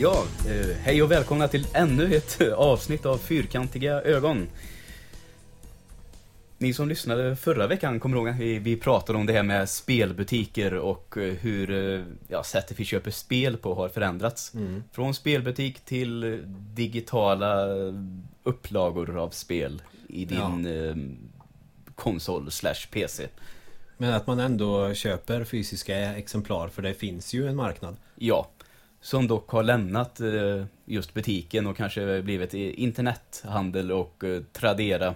Ja, eh, hej och välkomna till ännu ett avsnitt av Fyrkantiga ögon. Ni som lyssnade förra veckan kommer ihåg att vi, pratade om det här med spelbutiker och eh, hur eh, ja, sättet vi köper spel på har förändrats. Mm. Från spelbutik till digitala upplagor av spel i din eh, konsol slash PC. Men att man ändå köper fysiska exemplar för det finns ju en marknad. Ja, som dock har lämnat eh, just butiken och kanske blivit internethandel och eh, Tradera.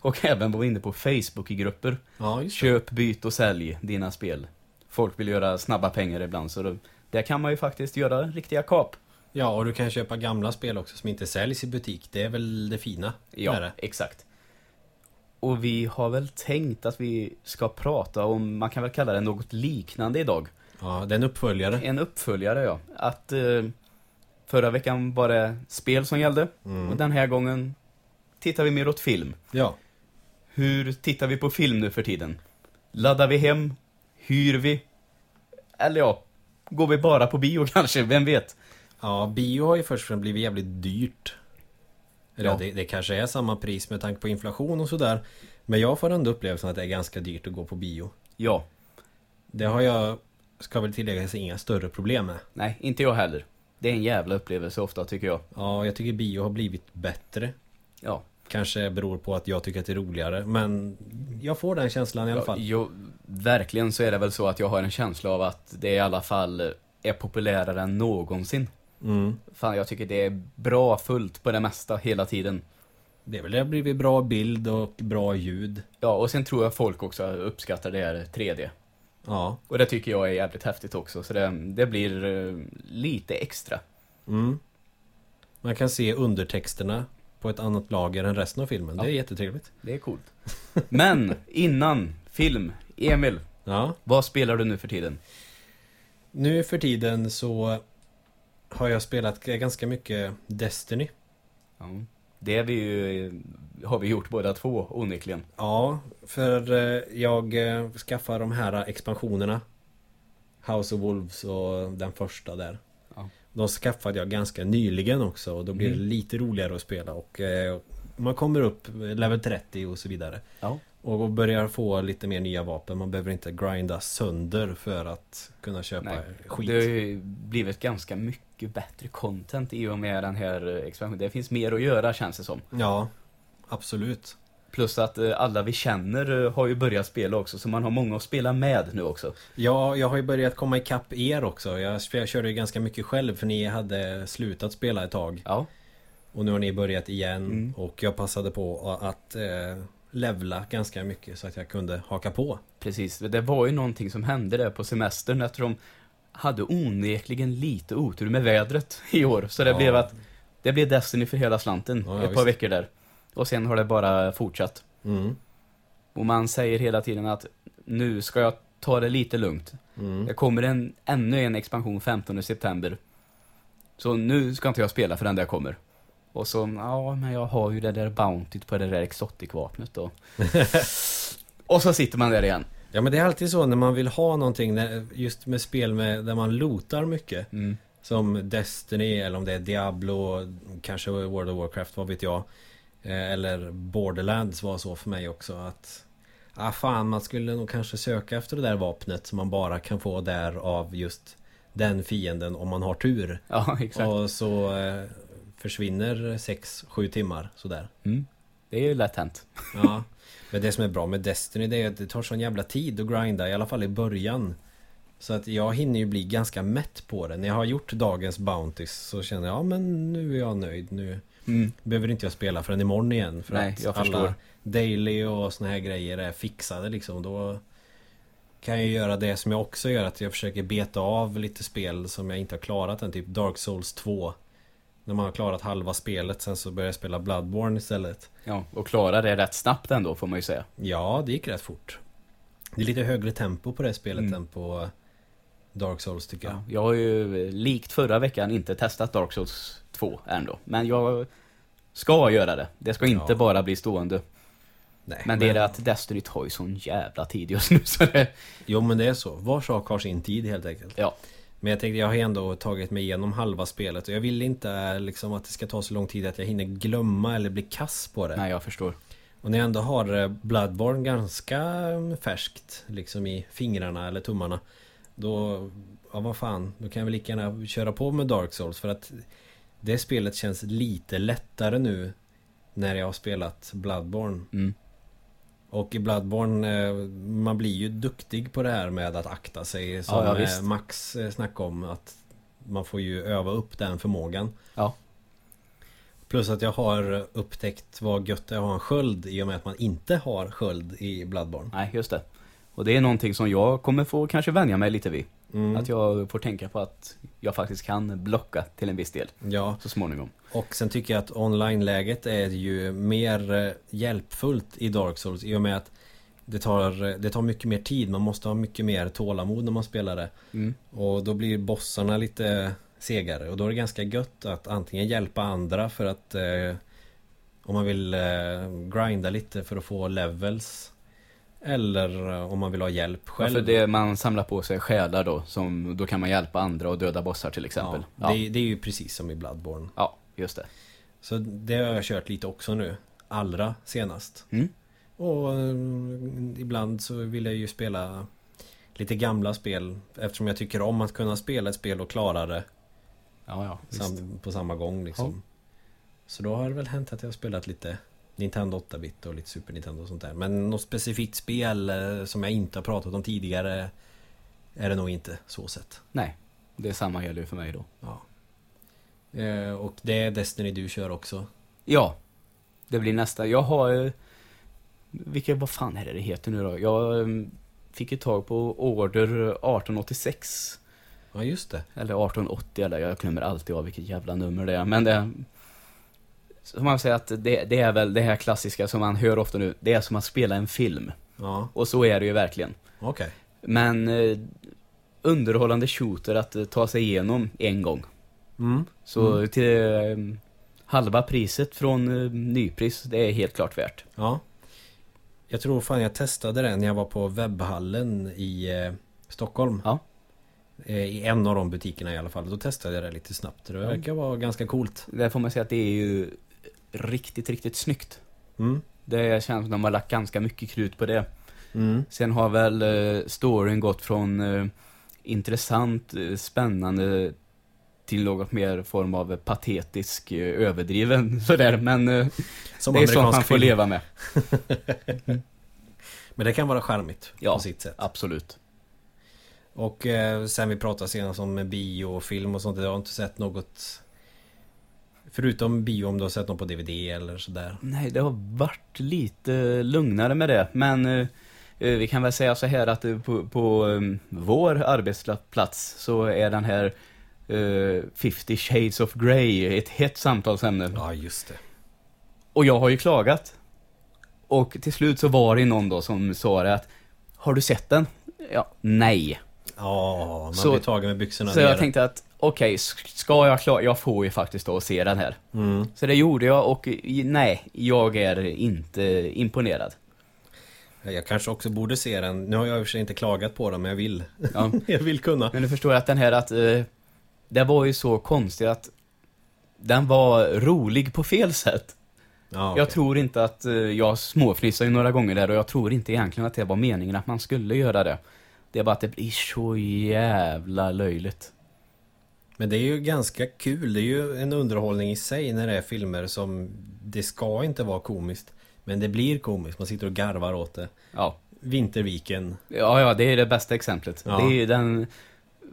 Och även var inne på Facebook-grupper. Ja. Köp, byt och sälj dina spel. Folk vill göra snabba pengar ibland så där kan man ju faktiskt göra riktiga kap. Ja, och du kan köpa gamla spel också som inte säljs i butik. Det är väl det fina Ja, det. exakt. Och vi har väl tänkt att vi ska prata om, man kan väl kalla det något liknande idag. Ja, det är en uppföljare. En uppföljare ja. Att eh, förra veckan var det spel som gällde. Mm. Och den här gången tittar vi mer åt film. Ja. Hur tittar vi på film nu för tiden? Laddar vi hem? Hyr vi? Eller ja, går vi bara på bio kanske? Vem vet? Ja, bio har ju först och främst blivit jävligt dyrt. Eller Ja. ja. det, det kanske är samma pris med tanke på inflation och sådär. Men jag får ändå upplevelsen att det är ganska dyrt att gå på bio. Ja, Det har jag, ska väl tilläggas, inga större problem med. nej, inte jag heller. Det är en jävla upplevelse ofta tycker jag. Ja, jag tycker bio har blivit bättre. Ja, Kanske beror på att jag tycker att det är roligare. Men jag får den känslan i alla ja fall. jo, verkligen så är det väl så att jag har en känsla av att det i alla fall är populärare än någonsin. Mm. Fan, jag tycker det är bra fullt på det mesta hela tiden. Det är väl det har blivit bra bild och bra ljud. Ja, och sen tror jag folk också uppskattar det här 3D. Ja. Och det tycker jag är jävligt häftigt också, så det, det blir eh, lite extra. Mm. Man kan se undertexterna på ett annat lager än resten av filmen. Det är Ja. jättetrevligt. Det är coolt. Men innan film, Emil, Ja. vad spelar du nu för tiden? Nu för tiden så har jag spelat ganska mycket Destiny. Ja, det är vi ju, har vi gjort båda två onekligen. Ja, för eh, jag eh, skaffar de här expansionerna. House of Wolves och den första där. Ja. De skaffade jag ganska nyligen också och då blir det Mm. lite roligare att spela och eh, man kommer upp level 30 och så vidare. Ja. Och börjar få lite mer nya vapen. Man behöver inte grinda sönder för att kunna köpa Nej, skit. det har ju blivit ganska mycket bättre content i och med den här expansionen. Det finns mer att göra känns det som. Ja, absolut. Plus att eh, alla vi känner eh, har ju börjat spela också, så man har många att spela med nu också. Ja, jag har ju börjat komma ikapp er också. Jag, jag körde ju ganska mycket själv för ni hade slutat spela ett tag. Ja, Och nu har ni börjat igen Mm. och jag passade på att eh, levla ganska mycket så att jag kunde haka på. precis. Det var ju någonting som hände där på semestern eftersom hade onekligen lite otur med vädret i år. Så det Ja. blev att det blev Destiny för hela slanten Ja, ja, ett par visst. veckor där. Och sen har det bara fortsatt. Mm. Och man säger hela tiden att nu ska jag ta det lite lugnt. Mm. Det kommer en, ännu en expansion 15 september. Så nu ska inte jag spela för den där kommer. Och så, ja men jag har ju det där Bountyt på det där Exotic-vapnet då. och så sitter man där igen. Ja men det är alltid så när man vill ha någonting just med spel med, där man lotar mycket. Mm. Som Destiny eller om det är Diablo, kanske World of Warcraft, vad vet jag. Eh, Eller Borderlands var så för mig också att Ah fan, man skulle nog kanske söka efter det där vapnet som man bara kan få där av just den fienden om man har tur. Ja, exakt. Och så eh, försvinner 6-7 timmar sådär. Mm. Det är ju lätt hänt. Ja. Men det som är bra med Destiny det är att det tar sån jävla tid att grinda, i alla fall i början. Så att jag hinner ju bli ganska mätt på det. När jag har gjort dagens Bounties så känner jag, ja men nu är jag nöjd. Nu Mm. behöver inte jag spela förrän imorgon igen. För Nej, att jag förstår. alla daily och såna här grejer är fixade liksom. Då kan jag göra det som jag också gör, att jag försöker beta av lite spel som jag inte har klarat än. Typ Dark Souls 2. När man har klarat halva spelet, sen så börjar jag spela Bloodborne istället. Ja, och klara det rätt snabbt ändå får man ju säga. Ja, det gick rätt fort. Det är lite högre tempo på det spelet Mm. än på Dark Souls tycker jag. Ja, jag har ju eh, likt förra veckan inte testat Dark Souls 2 ändå. Men jag ska göra det. Det ska inte Ja. bara bli stående. Nej, Men det är det att Destiny tar ju sån jävla tid just nu så det... Jo men det är så. Var sak har sin tid helt enkelt. Ja. Men jag tänkte jag har ändå tagit mig igenom halva spelet och jag vill inte eh, liksom att det ska ta så lång tid att jag hinner glömma eller bli kass på det. Nej, jag förstår. Och när jag ändå har eh, Bloodborne ganska mm, färskt liksom i fingrarna eller tummarna Då, ja vad fan, då kan jag väl lika gärna köra på med Dark Souls för att Det spelet känns lite lättare nu När jag har spelat Bloodborne Mm. Och i Bloodborne, eh, man blir ju duktig på det här med att akta sig Som Ja, ja, eh. Max eh, snackade om att Man får ju öva upp den förmågan Ja. Plus att jag har upptäckt vad gött det är att ha en sköld i och med att man inte har sköld i Bloodborne. Nej, just det. Och det är någonting som jag kommer få kanske vänja mig lite vid. Mm. Att jag får tänka på att jag faktiskt kan blocka till en viss del Ja, så småningom. och sen tycker jag att online-läget är ju mer eh, hjälpfullt i Dark Souls i och med att det tar, eh, det tar mycket mer tid, man måste ha mycket mer tålamod när man spelar det. Mm. Och då blir bossarna lite segare och då är det ganska gött att antingen hjälpa andra för att eh, Om man vill eh, grinda lite för att få levels Eller eh, om man vill ha hjälp Ja, själv för det man samlar på sig själar då, som, då kan man hjälpa andra och döda bossar till exempel. ja, det, är- det är ju precis som i Bloodborne ja just det. Så det har jag kört lite också nu Allra senast Mm. Och eh, ibland så vill jag ju spela Lite gamla spel Eftersom jag tycker om att kunna spela ett spel och klara det Ja, ja, sam, på samma gång liksom. Så då har det väl hänt att jag har spelat lite Nintendo 8-bit och lite Super Nintendo och sånt där. Men något specifikt spel eh, som jag inte har pratat om tidigare är det nog inte så sett. Nej, det är samma gäller ju för mig då. Ja. Eh, och det är Destiny du kör också. Ja, det blir nästa. Jag har vilka, vad fan är det det heter nu då? Jag eh, fick ju tag på order 1886. Ja just det. Eller 1880 eller jag glömmer alltid av vilket jävla nummer det är. Men det... Som man säger att det, det är väl det här klassiska som man hör ofta nu. Det är som att spela en film. Ja, Och så är det ju verkligen. okej. Men eh, underhållande shooter att eh, ta sig igenom en gång. Mm. Så Mm. till eh, halva priset från eh, nypris, det är helt klart värt. Ja. Jag tror fan jag testade det när jag var på webbhallen i eh, Stockholm. Ja. I en av de butikerna i alla fall. Då testade jag det lite snabbt. Det verkar vara ganska coolt. Där får man säga att det är ju riktigt, riktigt snyggt. Mm. Det känns som de har lagt ganska mycket krut på det. Mm. Sen har väl eh, storyn gått från eh, intressant, eh, spännande till något mer form av patetisk, överdriven sådär. Men Som det är sånt man får film. leva med. Men det kan vara charmigt Ja. på sitt sätt. Absolut. Och sen vi pratade senast om bio och film och sånt. Jag har inte sett något Förutom bio om du har sett något på DVD eller sådär. Nej, det har varit lite lugnare med det. Men eh, eh, vi kan väl säga så här att eh, på, på eh, vår arbetsplats så är den här eh, 50 shades of Grey ett hett samtalsämne. Ja just det. Och jag har ju klagat. Och till slut så var det någon då som sa det att Har du sett den? Ja, nej. Ja, man Så- blir tagen med byxorna Så jag ner. tänkte att okej, ska jag klara, jag får ju faktiskt då se den här. Mm. Så det gjorde jag och nej, jag är inte imponerad. Jag kanske också borde se den. Nu har jag i och för sig inte klagat på den men jag vill. Ja. jag vill kunna. Men du förstår att den här att eh, Det var ju så konstigt att Den var rolig på fel sätt. Ja, Jag okej. tror inte att eh, Jag småfnissade ju några gånger där och jag tror inte egentligen att det var meningen att man skulle göra det. Det är bara att det blir så jävla löjligt. Men det är ju ganska kul. Det är ju en underhållning i sig när det är filmer som Det ska inte vara komiskt. Men det blir komiskt. Man sitter och garvar åt det. Ja, Vinterviken. ja, ja det är det bästa exemplet. Ja. Det är den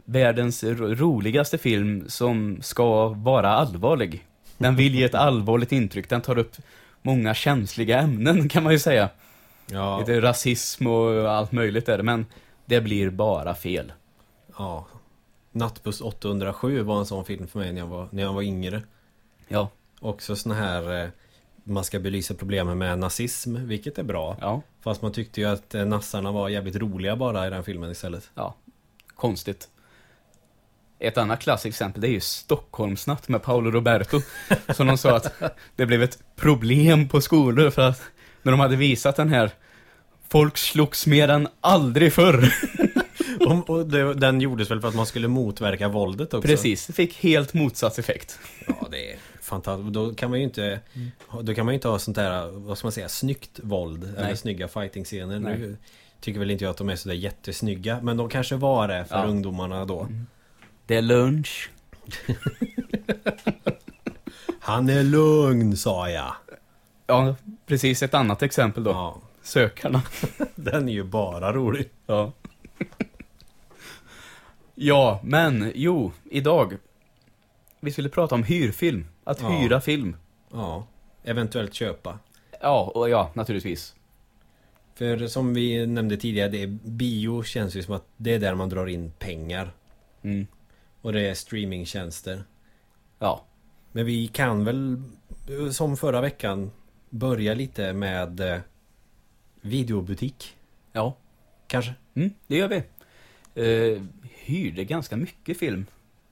världens ro- roligaste film som ska vara allvarlig. Den vill ge ett allvarligt intryck. Den tar upp många känsliga ämnen kan man ju säga. Ja, Lite rasism och allt möjligt där, men det blir bara fel. ja. Nattbuss 807 var en sån film för mig när jag var, när jag var yngre. Ja, Också sån här eh, Man ska belysa problemen med nazism, vilket är bra. ja, Fast man tyckte ju att eh, nassarna var jävligt roliga bara i den filmen istället. ja. Konstigt. Ett annat klassiskt exempel det är ju Stockholmsnatt med Paolo Roberto. Som de sa att det blev ett problem på skolor för att när de hade visat den här Folk slogs mer än aldrig förr. och, och det, den gjordes väl för att man skulle motverka våldet också? Precis, det fick helt motsatt effekt. Ja, det är fantastiskt. Då kan man ju inte Då kan man inte ha sånt där, vad ska man säga, snyggt våld eller Nej. snygga fighting-scener. Nu tycker väl inte jag att de är sådär jättesnygga, men de kanske var det för Ja. ungdomarna då. Det är lunch. Han är lugn, sa jag. Ja, precis ett annat exempel då. Ja, Sökarna. den är ju bara rolig. Ja. Ja, men jo, idag. Vi skulle prata om hyrfilm. Att Ja. hyra film. Ja, eventuellt köpa. Ja, och ja, naturligtvis. För som vi nämnde tidigare, det är, bio känns ju som att det är där man drar in pengar. Mm. Och det är streamingtjänster. Ja. Men vi kan väl, som förra veckan, börja lite med eh, videobutik. Ja. Kanske? Mm, det gör vi. Eh, hyrde ganska mycket film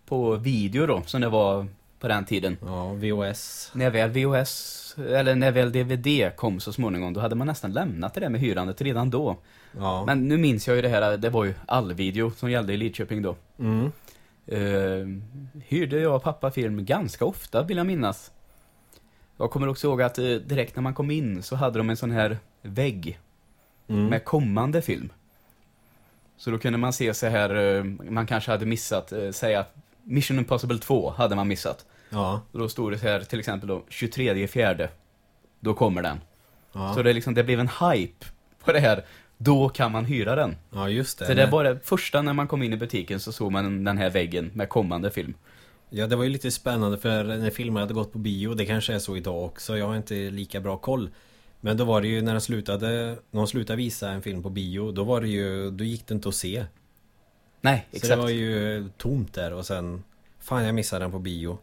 på video då, som det var på den tiden. Ja, VOS. När väl VHS, eller när väl DVD kom så småningom, då hade man nästan lämnat det där med hyrandet redan då. Ja. Men nu minns jag ju det här, det var ju allvideo som gällde i Lidköping då. Mm. Eh, hyrde jag och pappa film ganska ofta vill jag minnas. Jag kommer också ihåg att eh, direkt när man kom in så hade de en sån här vägg Mm. med kommande film. Så då kunde man se så här, eh, man kanske hade missat, eh, säga Mission Impossible 2 hade man missat. Ja. Och då stod det så här till exempel då 23 fjärde. Då kommer den. Ja. Så det, liksom, det blev en hype på det här. Då kan man hyra den. ja, just det. Så det var det första när man kom in i butiken så såg man den här väggen med kommande film. Ja, det var ju lite spännande för när filmer hade gått på bio, det kanske är så idag också, jag har inte lika bra koll. Men då var det ju när de slutade, när de slutade visa en film på bio, då var det ju, då gick det inte att se. Nej, Så exakt. det var ju tomt där och sen, fan jag missade den på bio.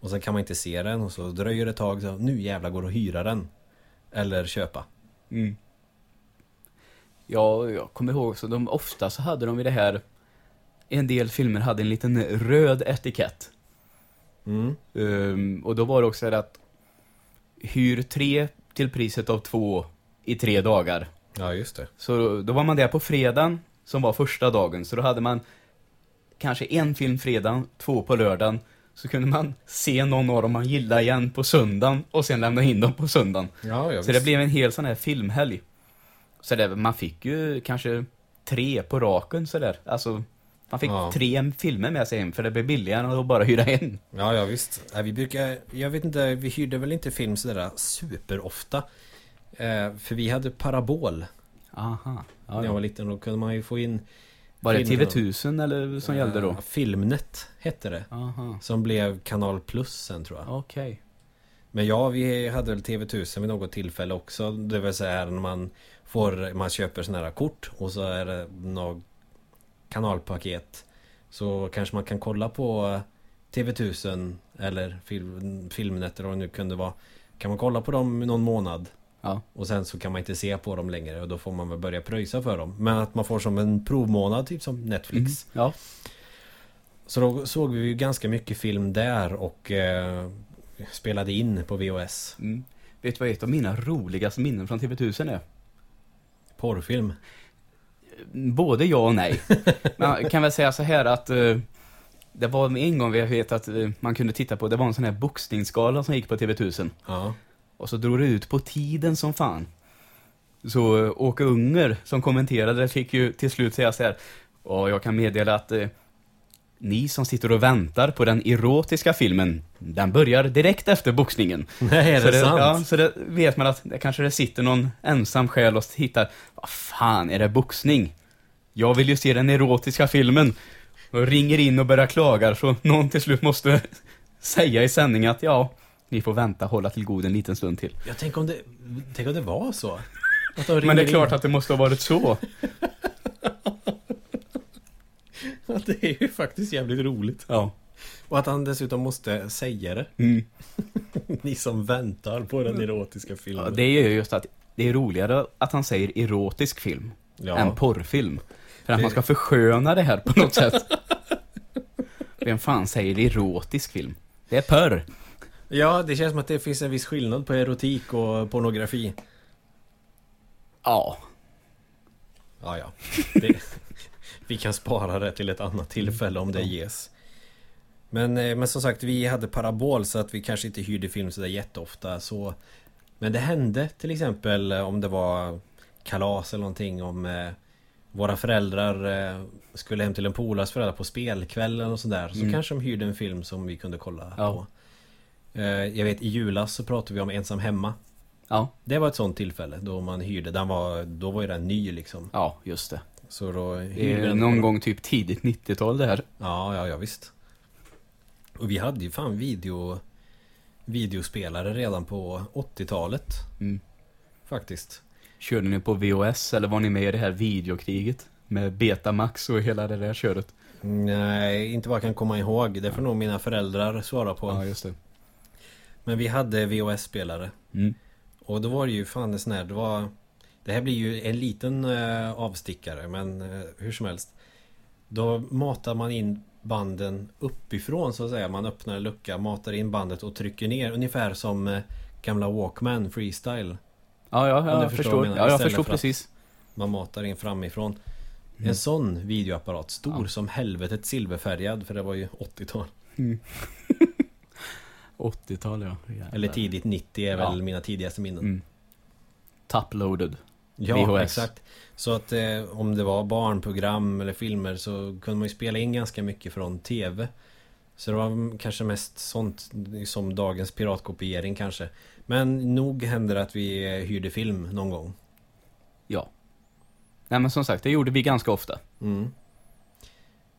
Och sen kan man inte se den och så dröjer det ett tag, så nu jävlar går det att hyra den. Eller köpa. Mm. Ja, jag kommer ihåg så de ofta så hade de i det här en del filmer hade en liten röd etikett. Mm. Ehm, och då var det också det att hyr tre till priset av två i tre dagar. Ja, just det. Så då, var man där på fredagen, som var första dagen. Så då hade man kanske en film fredagen, två på lördagen. Så kunde man se någon av dem man gillade igen på söndagen och sen lämna in dem på söndagen. Ja, ja Så det blev en hel sån här filmhelg. Så det, man fick ju kanske tre på raken sådär. Alltså, man fick Ja. tre filmer med sig hem för det blev billigare än att bara hyra en. Ja, ja visst. Vi brukar, jag vet inte, vi hyrde väl inte film sådär superofta. Eh, för vi hade parabol Aha. när Ja, jag ja. var liten. Då kunde man ju få in Var det filmer. TV1000 eller som gällde då? Eh, Filmnet hette det. Aha. Som blev Kanal Plus sen tror jag. Okej. Men ja, vi hade väl TV1000 vid något tillfälle också. Det vill säga när man får, man köper sådana här kort och så är det något kanalpaket. Så kanske man kan kolla på TV1000 eller film, Filmnet eller vad det nu kunde vara. Kan man kolla på dem någon månad Ja. och sen så kan man inte se på dem längre och då får man väl börja pröjsa för dem. Men att man får som en provmånad typ som Netflix. Mm. Ja. Så då såg vi ju ganska mycket film där och eh, spelade in på VHS. Mm. Vet du vad ett av mina roligaste minnen från TV1000 är? Porrfilm. Både ja och nej. Man kan väl säga så här att eh, det var en gång vi vet att eh, man kunde titta på, det var en sån här boxningsgala som gick på TV1000. Ja. Och så drog det ut på tiden som fan. Så eh, Åke Unger som kommenterade fick ju till slut säga så här. Och jag kan meddela att eh, ni som sitter och väntar på den erotiska filmen, den börjar direkt efter boxningen. Nej, är så det, sant? Ja, så det vet man att det kanske det sitter någon ensam själ och tittar. Vad fan är det boxning? Jag vill ju se den erotiska filmen. Och ringer in och börjar klaga så någon till slut måste säga i sändning att ja, ni får vänta hålla till god en liten stund till. Jag tänk om det, tänk om det var så. Men det är klart in. att det måste ha varit så. Det är ju faktiskt jävligt roligt. Ja. Och att han dessutom måste säga det. Mm. Ni som väntar på den erotiska filmen. ja det är ju just att det är roligare att han säger erotisk film Ja. än porrfilm. För att Det- man ska försköna det här på något sätt. Vem fan säger erotisk film? Det är porr. ja, det känns som att det finns en viss skillnad på erotik och pornografi. Ja. Ja, ja. Det, Vi kan spara det till ett annat tillfälle om det ges. Men, eh, men som sagt, vi hade parabol så att vi kanske inte hyrde film sådär jätteofta. Så... Men det hände till exempel eh, om det var kalas eller någonting om eh, våra föräldrar eh, skulle hem till en polares föräldrar på spelkvällen och sådär. Så Mm. kanske de hyrde en film som vi kunde kolla Ja. på. Eh, jag vet i julas så pratade vi om Ensam Hemma. Ja, Det var ett sånt tillfälle då man hyrde. Den var, då var ju den ny liksom. ja just det. Så då Det är någon gång typ tidigt 90-tal det här. Ja, ja, ja visst. Och vi hade ju fan video videospelare redan på 80-talet. Mm. Faktiskt. Körde ni på VOS eller var ni med i det här videokriget? Med Betamax och hela det där köret? Nej, inte vad jag kan komma ihåg. Det får nog mina föräldrar svara på. Ja, just det. Men vi hade VHS-spelare. Mm. Och då var det ju fan en sån här, det var Det här blir ju en liten eh, avstickare men eh, hur som helst Då matar man in banden uppifrån så att säga Man öppnar en lucka, matar in bandet och trycker ner ungefär som eh, Gamla Walkman Freestyle Ja, ja, ja jag förstår jag Ja, jag förstår precis. Man matar in framifrån Mm. En sån videoapparat, stor Ja. som helvetet silverfärgad för det var ju 80-tal 80-tal, ja. Jävlar. Eller tidigt 90 är väl Ja. mina tidigaste minnen Mm. Top-loaded. Ja, VHS. exakt. Så att eh, om det var barnprogram eller filmer så kunde man ju spela in ganska mycket från TV. Så det var kanske mest sånt som dagens piratkopiering kanske. Men nog händer det att vi eh, hyrde film någon gång. Ja. Nej men som sagt, det gjorde vi ganska ofta. Mm.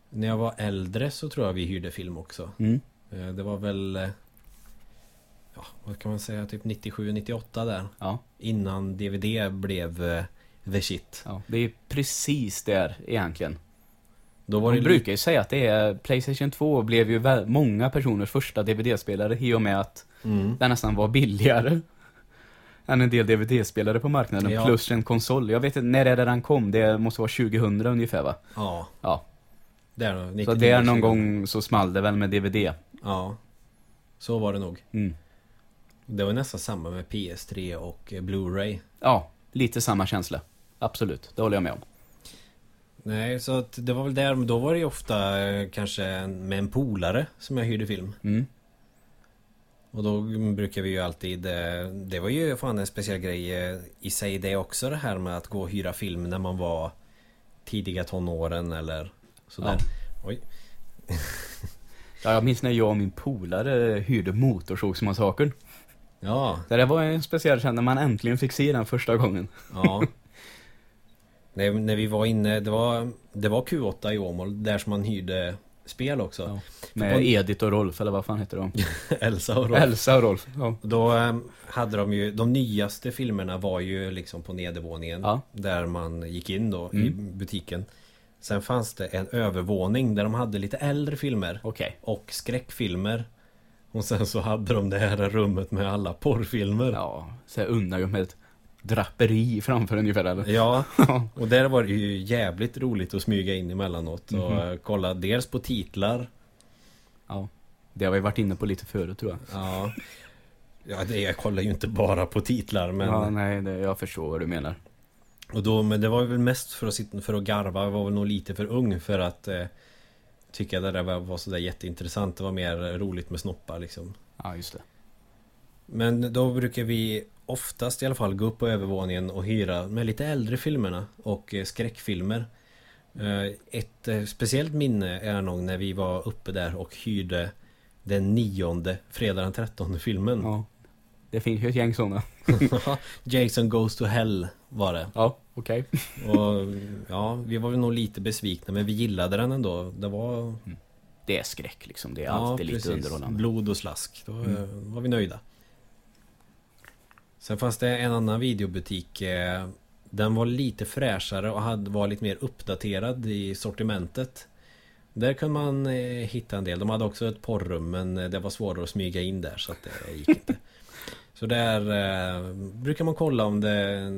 När jag var äldre så tror jag vi hyrde film också. Mm. Eh, Det var väl... Ja, vad kan man säga? Typ 97-98 där. Ja, Innan DVD blev eh, the shit. ja. Det är precis där egentligen. Då var Man det brukar ju säga att det är Playstation 2 blev ju vä- många personers första DVD-spelare i och med att Mm. den nästan var billigare än en del DVD-spelare på marknaden. Ja. Plus en konsol. Jag vet inte, när är det den kom? Det måste vara 2000 ungefär va? Ja, Ja. då, Så 99, där någon 2000. gång så small det väl med DVD. Ja Så var det nog Mm. Det var nästan samma med PS3 och Blu-ray Ja, lite samma känsla. Absolut, det håller jag med om. Nej, så att det var väl där, då var det ju ofta eh, kanske med en polare som jag hyrde film Mm. Och då brukar vi ju alltid eh, Det var ju fan en speciell grej eh, i sig det också det här med att gå och hyra film när man var Tidiga tonåren eller sådär Oj Ja, jag minns när jag och min polare hyrde Motorsågsmassakern. Ja, Så det var en speciell känsla när man äntligen fick se den första gången. ja när, när vi var inne, det var, det var Q8 i Åmål där som man hyrde spel också Ja. Med på- Edith och Rolf, eller vad fan heter de? Elsa och Rolf Elsa och Rolf. Ja. Då ehm, hade de ju, de nyaste filmerna var ju liksom på nedervåningen Ja. Där man gick in då i Mm. butiken Sen fanns det en övervåning där de hade lite äldre filmer Okej. och skräckfilmer Och sen så hade de det här rummet med alla porrfilmer Ja, så jag undrar ju med ett draperi framför ungefär eller? Ja, och där var det ju jävligt roligt att smyga in emellanåt och eh, kolla dels på titlar ja. Det har vi varit inne på lite förut tror jag. Ja Ja, det, jag kollar ju inte bara på titlar men Ja, nej, det, jag förstår vad du menar. Och då, men det var väl mest för att, sitta, för att garva, jag var väl nog lite för ung för att eh, Tycka det där var, sådär jätteintressant, det var mer roligt med snoppar liksom Ja, just det. Men då brukar vi oftast i alla fall gå upp på övervåningen och hyra med lite äldre filmerna och eh, skräckfilmer eh, Ett eh, speciellt minne är nog när vi var uppe där och hyrde Den nionde, fredag den trettonde filmen Ja. Det finns ju ett gäng sådana. Jason Goes to Hell var det Ja, okej. Och ja, vi var väl nog lite besvikna men vi gillade den ändå. Det var Det är skräck liksom. Det är alltid lite underhållande. Blod och slask. Då eh, Mm. var vi nöjda. Sen fanns det en annan videobutik. eh, Den var lite fräschare och hade, var lite mer uppdaterad i sortimentet. Där kunde man eh, hitta en del. De hade också ett porrum men eh, det var svårare att smyga in där så att det gick inte. Så där eh, brukar man kolla om det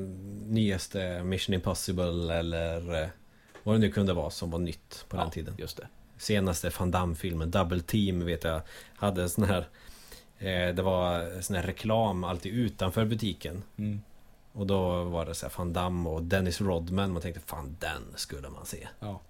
nyaste Mission Impossible eller eh, vad det nu kunde vara som var nytt på den ja, tiden. just det. Senaste Van Damme-filmen, Double Team vet jag Hade en sån här eh, Det var sån här reklam alltid utanför butiken Mm. Och då var det så här Van Damme och Dennis Rodman Man tänkte fan den skulle man se Ja.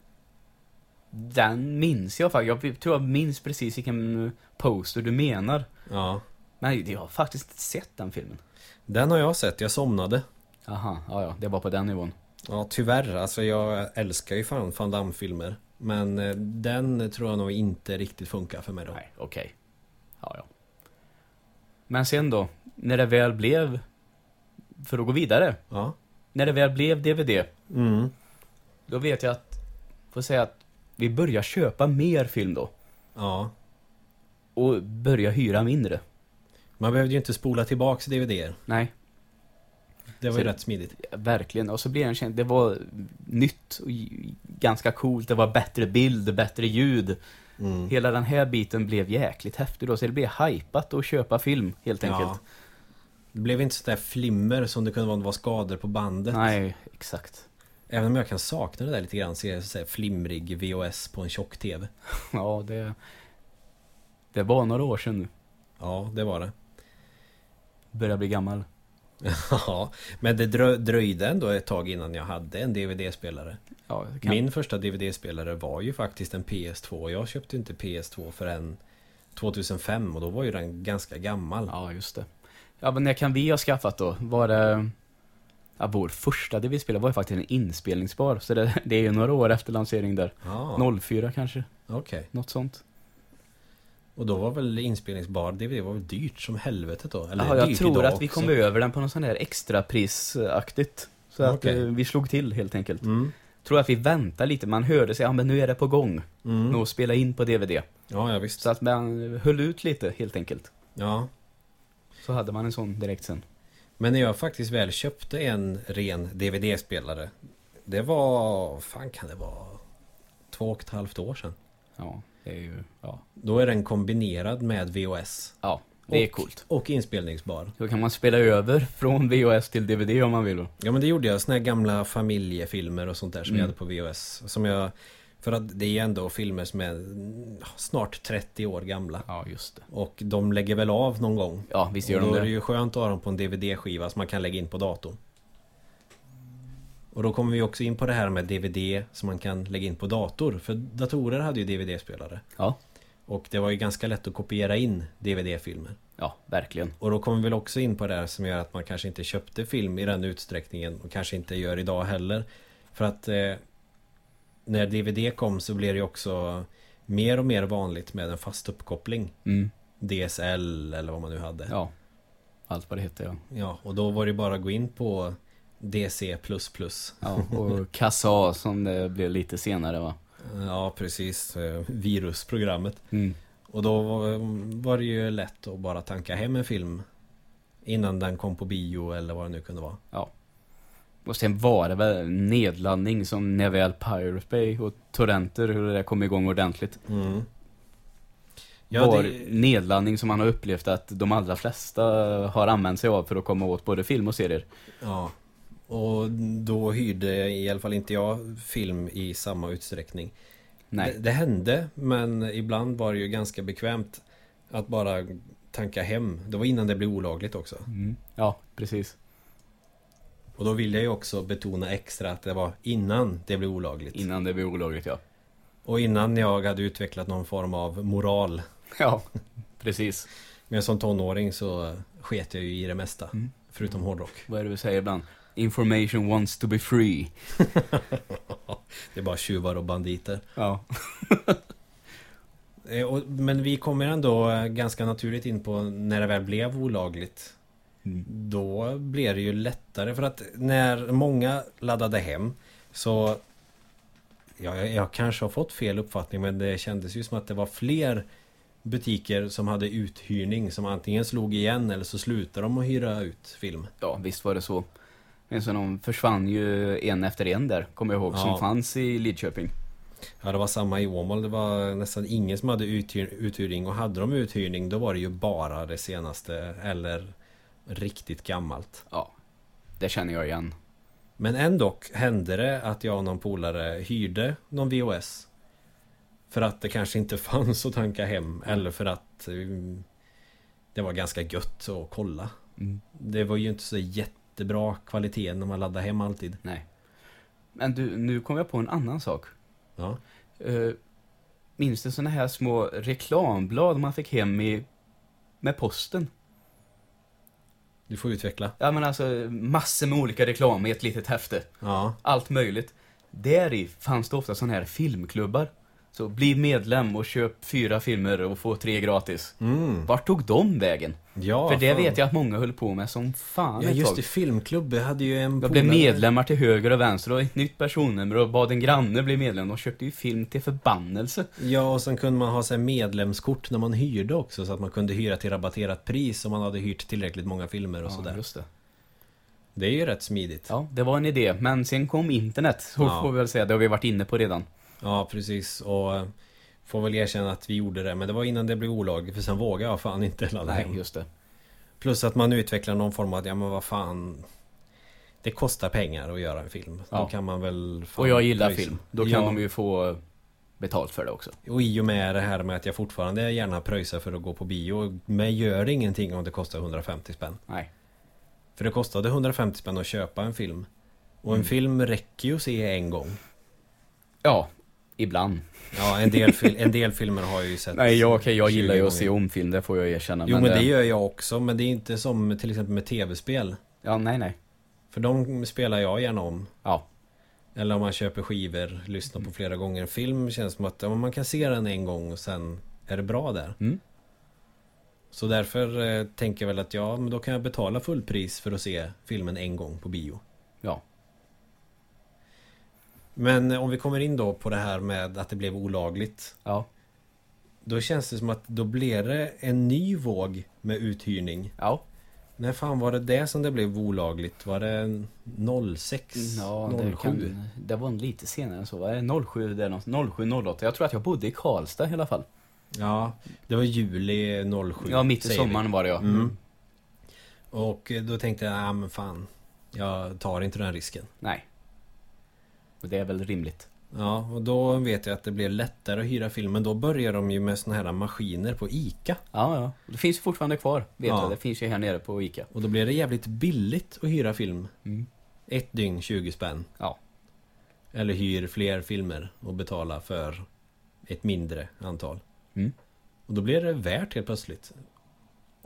Den minns jag faktiskt. Jag tror jag minns precis vilken poster du menar. Ja. Men jag har faktiskt inte sett den filmen. Den har jag sett, jag somnade. Aha, ja, ja, det var på den nivån. Ja, tyvärr. Alltså jag älskar ju fan Van Damme-filmer. Men eh, den tror jag nog inte riktigt funkar för mig då. Nej, okej. Ja, ja. Men sen då, när det väl blev, för att gå vidare, Ja. när det väl blev DVD, Mm. då vet jag att, får säga att vi börjar köpa mer film då. Ja. Och börja hyra mindre. Man behövde ju inte spola tillbaks DVDer. Nej, Det var Så- ju rätt smidigt. verkligen. Och så blir det en det var nytt och ganska coolt, det var bättre bild, bättre ljud. Mm. Hela den här biten blev jäkligt häftig då, så det blev hypat att köpa film helt enkelt. Ja. Det blev inte sådär flimmer som det kunde vara om det var skador på bandet. Nej, exakt. Även om jag kan sakna det där lite grann. Så här flimrig VHS på en tjock-TV. Ja, det... Det var några år sedan nu. Ja, det var det. Börjar bli gammal. Ja, men det drö- dröjde ändå ett tag innan jag hade en DVD-spelare. Ja. Min första DVD-spelare var ju faktiskt en PS2. Jag köpte inte PS2 förrän 2005 och då var ju den ganska gammal. Ja, just det. Ja, men när kan vi ha skaffat då? Var det... Ja, vår första DVD-spelare var ju faktiskt en inspelningsbar. Så det, det är ju några år efter lansering där. Ja, 04 kanske, okej. något sånt. Och då var väl inspelningsbar DVD var väl dyrt som helvetet då? Eller Ja, jag tror att vi också. kom över den på någon sån där extraprisaktigt. Så att Okej. eh, vi slog till helt enkelt. Mm. Tror att vi väntade lite, man hörde sig, ja men nu är det på gång. Mm. Nu att spela in på DVD. Ja, ja visst. Så att man höll ut lite helt enkelt. Ja. Så hade man en sån direkt sen. Men när jag faktiskt väl köpte en ren DVD-spelare Det var, fan kan det vara Två och ett halvt år sedan Ja, det är ju, ja. Då är den kombinerad med VHS Ja, det är Och- coolt. Och inspelningsbar Då kan man spela över från VHS till DVD om man vill. Ja men det gjorde jag, såna här gamla familjefilmer och sånt där som Mm. jag hade på VHS Som jag För att det är ändå filmer som är snart 30 år gamla Ja, just det. Och de lägger väl av någon gång Ja, visst Och gör då de är det det. ju skönt att ha dem på en DVD-skiva som man kan lägga in på datorn. Och då kommer vi också in på det här med DVD som man kan lägga in på dator. För datorer hade ju DVD-spelare. Ja, Och det var ju ganska lätt att kopiera in DVD-filmer. ja, verkligen. Och då kommer vi väl också in på det här som gör att man kanske inte köpte film i den utsträckningen och kanske inte gör idag heller. För att eh, när DVD kom så blev det också mer och mer vanligt med en fast uppkoppling. Mm, DSL eller vad man nu hade. ja. Allt vad det heter, ja. Ja, och då var det bara att gå in på DC++. Ja, och Kassa som det blev lite senare va? Ja, precis. eh, Virusprogrammet. Mm. Och då var, det ju lätt att bara tanka hem en film innan den kom på bio eller vad det nu kunde vara. Och sen var det väl nedladdning som när väl Pirate Bay och torrenter, hur det där kom igång ordentligt. Mm. Ja, var det, nedladdning som man har upplevt att de allra flesta har använt sig av för att komma åt både film och serier. ja. Och då hyrde i alla fall inte jag film i samma utsträckning. Nej. Det, det hände, men ibland var det ju ganska bekvämt att bara tanka hem. Det var innan det blev olagligt också. Mm. Ja, precis. Och då vill jag ju också betona extra att det var innan det blev olagligt. Innan det blev olagligt, ja. Och innan jag hade utvecklat någon form av moral. Ja, precis. Men som tonåring så sket jag ju i det mesta. Mm. Förutom hårdrock. Vad är det vi säger ibland? Information wants to be free. Det är bara tjuvar och banditer. Ja. Eh, Men vi kommer ändå eh, ganska naturligt in på när det väl blev olagligt. Mm. Då blev det ju lättare för att när många laddade hem så Ja, jag, jag kanske har fått fel uppfattning men det kändes ju som att det var fler butiker som hade uthyrning som antingen slog igen eller så slutade de att hyra ut film. Ja, visst var det så. Men så de försvann ju en efter en där, kommer jag ihåg, Ja. som fanns i Lidköping. Ja, det var samma i Åmål. Det var nästan ingen som hade uthyr, uthyrning och hade de uthyrning då var det ju bara det senaste eller riktigt gammalt. Ja, det känner jag igen. Men ändå hände det att jag och någon polare hyrde någon VHS. För att det kanske inte fanns att tanka hem eller för att mm, det var ganska gött att kolla. Mm. Det var ju inte så jättebra kvalitet när man laddade hem alltid. Nej. Men du, nu kom jag på en annan sak. Ja. Eh, minns du såna här små reklamblad man fick hem i, med posten? Du får utveckla. Ja men alltså massor med olika reklam i ett litet häfte. Ja. Allt möjligt. Där i fanns det ofta såna här filmklubbar. Så bli medlem och köp fyra filmer och få tre gratis. Mm. Vart tog de vägen? Ja, För det fan. vet jag att många höll på med som fan Ja ett just tag. det, filmklubb. Jag hade ju en Jag blev polare- medlemmar till höger och vänster och ett nytt personnummer och bad en granne bli medlem. De köpte ju film till förbannelse. Ja, och sen kunde man ha så här medlemskort när man hyrde också så att man kunde hyra till rabatterat pris om man hade hyrt tillräckligt många filmer och sådär. just det. Det är ju rätt smidigt. Ja, det var en idé. Men sen kom internet, så Ja. får vi väl säga. Det har vi varit inne på redan. Ja, precis. Och eh, får väl erkänna att vi gjorde det. Men det var innan det blev olagligt. För sen vågade jag fan inte ladda Nej, hem. just det. Plus att man utvecklar någon form av, ja men vad fan. Det kostar pengar att göra en film. Då Ja. kan man väl... Fan Och jag gillar pröjsa. film. Då kan ja, de ju få betalt för det också. Och i och med det här med att jag fortfarande gärna pröjsar för att gå på bio. Men gör ingenting om det kostar 150 spänn. Nej. För det kostade 150 spänn att köpa en film. Och en Mm. film räcker ju att se en gång. Ja, ibland. Ja, en del, fil- en del filmer har jag ju sett Nej, jag, okej, jag 20 gillar ju att se om film, det får jag erkänna. Jo men det gör jag också, men det är inte som till exempel med tv-spel. Ja, nej, nej. För de spelar jag gärna om. Ja. Eller om man köper skivor, lyssnar på flera gånger. En film känns som att ja, man kan se den en gång och sen är det bra där. Mm. Så därför eh, tänker jag väl att ja, men då kan jag betala fullpris för att se filmen en gång på bio. Ja. Men om vi kommer in då på det här med att det blev olagligt. Ja. Då känns det som att då blev det en ny våg med uthyrning. Ja. När fan var det det som det blev olagligt? Var det 06? Ja, 07? det, kan, det var lite senare än så. Var det 07 där någonstans? 07, 08? Jag tror att jag bodde i Karlstad i alla fall. Ja, det var juli 07. Ja, mitt i säger vi. sommaren var det ja. Mm. Och eh, då tänkte jag, ja men fan. Jag tar inte den risken. Nej. Och det är väl rimligt. Ja, och då vet jag att det blev lättare att hyra film. Men då börjar de ju med såna här maskiner på ICA. Ja, ja. Det finns fortfarande kvar, vet Ja. jag. Det finns ju här nere på ICA. Och då blir det jävligt billigt att hyra film. Mm. Ett dygn 20 spänn. Ja. Eller hyr fler filmer och betala för ett mindre antal. Mm. Och då blir det värt helt plötsligt.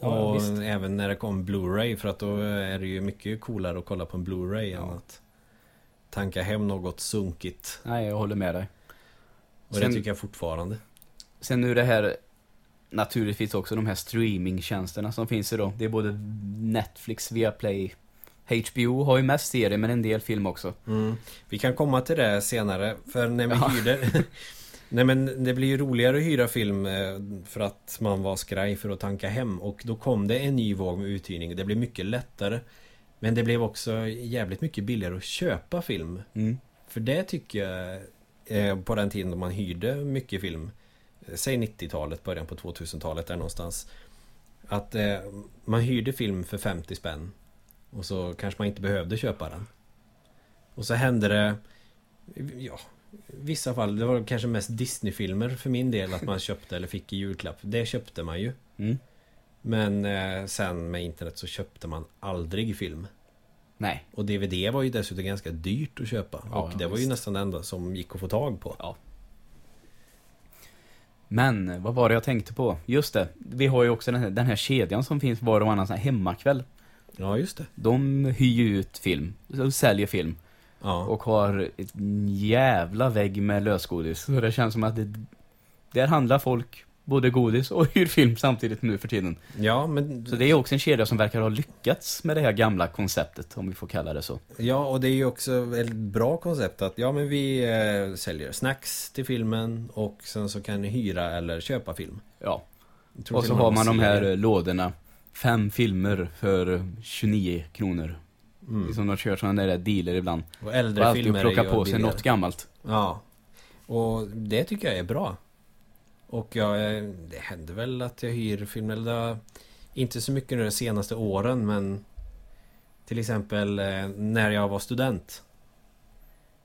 Ja, och visst. även när det kom Blu-ray för att då är det ju mycket coolare att kolla på en Blu-ray Ja. än att tanka hem något sunkigt. Nej, jag håller med dig. Och Sen- det tycker jag fortfarande. Sen nu det här naturligtvis också de här streamingtjänsterna som finns idag. Det är både Netflix, Viaplay, HBO har ju mest serier men en del film också. Mm. Vi kan komma till det senare. För när vi Ja. hyrde... Nej men det blir ju roligare att hyra film eh, för att man var skraj för att tanka hem. Och då kom det en ny våg med uthyrning. Det blev mycket lättare. Men det blev också jävligt mycket billigare att köpa film. Mm. För det tycker jag eh, på den tiden då man hyrde mycket film. eh, Säg 90-talet, början på 2000-talet där någonstans. Att eh, man hyrde film för 50 spänn. Och så kanske man inte behövde köpa den. Och så hände det Ja Vissa fall, det var kanske mest Disney-filmer för min del att man köpte eller fick i julklapp. Det köpte man ju. Mm. Men eh, sen med internet så köpte man aldrig film. Nej. Och DVD var ju dessutom ganska dyrt att köpa. Ja, och det var ju visst. nästan det enda som gick att få tag på. Ja. Men, vad var det jag tänkte på? Just det, vi har ju också den här, den här kedjan som finns var och varannan sån här hemmakväll. Ja, just det. De hyr ju ut film, och säljer film. Ja. Och har ett jävla vägg med lösgodis. Så det känns som att det, där handlar folk både godis och hyr film samtidigt nu för tiden. ja, men... Så det är också en kedja som verkar ha lyckats med det här gamla konceptet, om vi får kalla det så. Ja, och det är ju också ett bra koncept att ja, men vi eh, säljer snacks till filmen och sen så kan ni hyra eller köpa film. Ja. Och så och har man de här eh, lådorna. Fem filmer för 29 kronor. Mm. Som de kör sådana där dealer ibland. Och Och äldre alltid filmer är ju på sig billigare. något gammalt. Ja. Och det tycker jag är bra. Och jag, eh, det händer väl att jag hyr film eller det har- Inte så mycket nu de senaste åren men Till exempel eh, när jag var student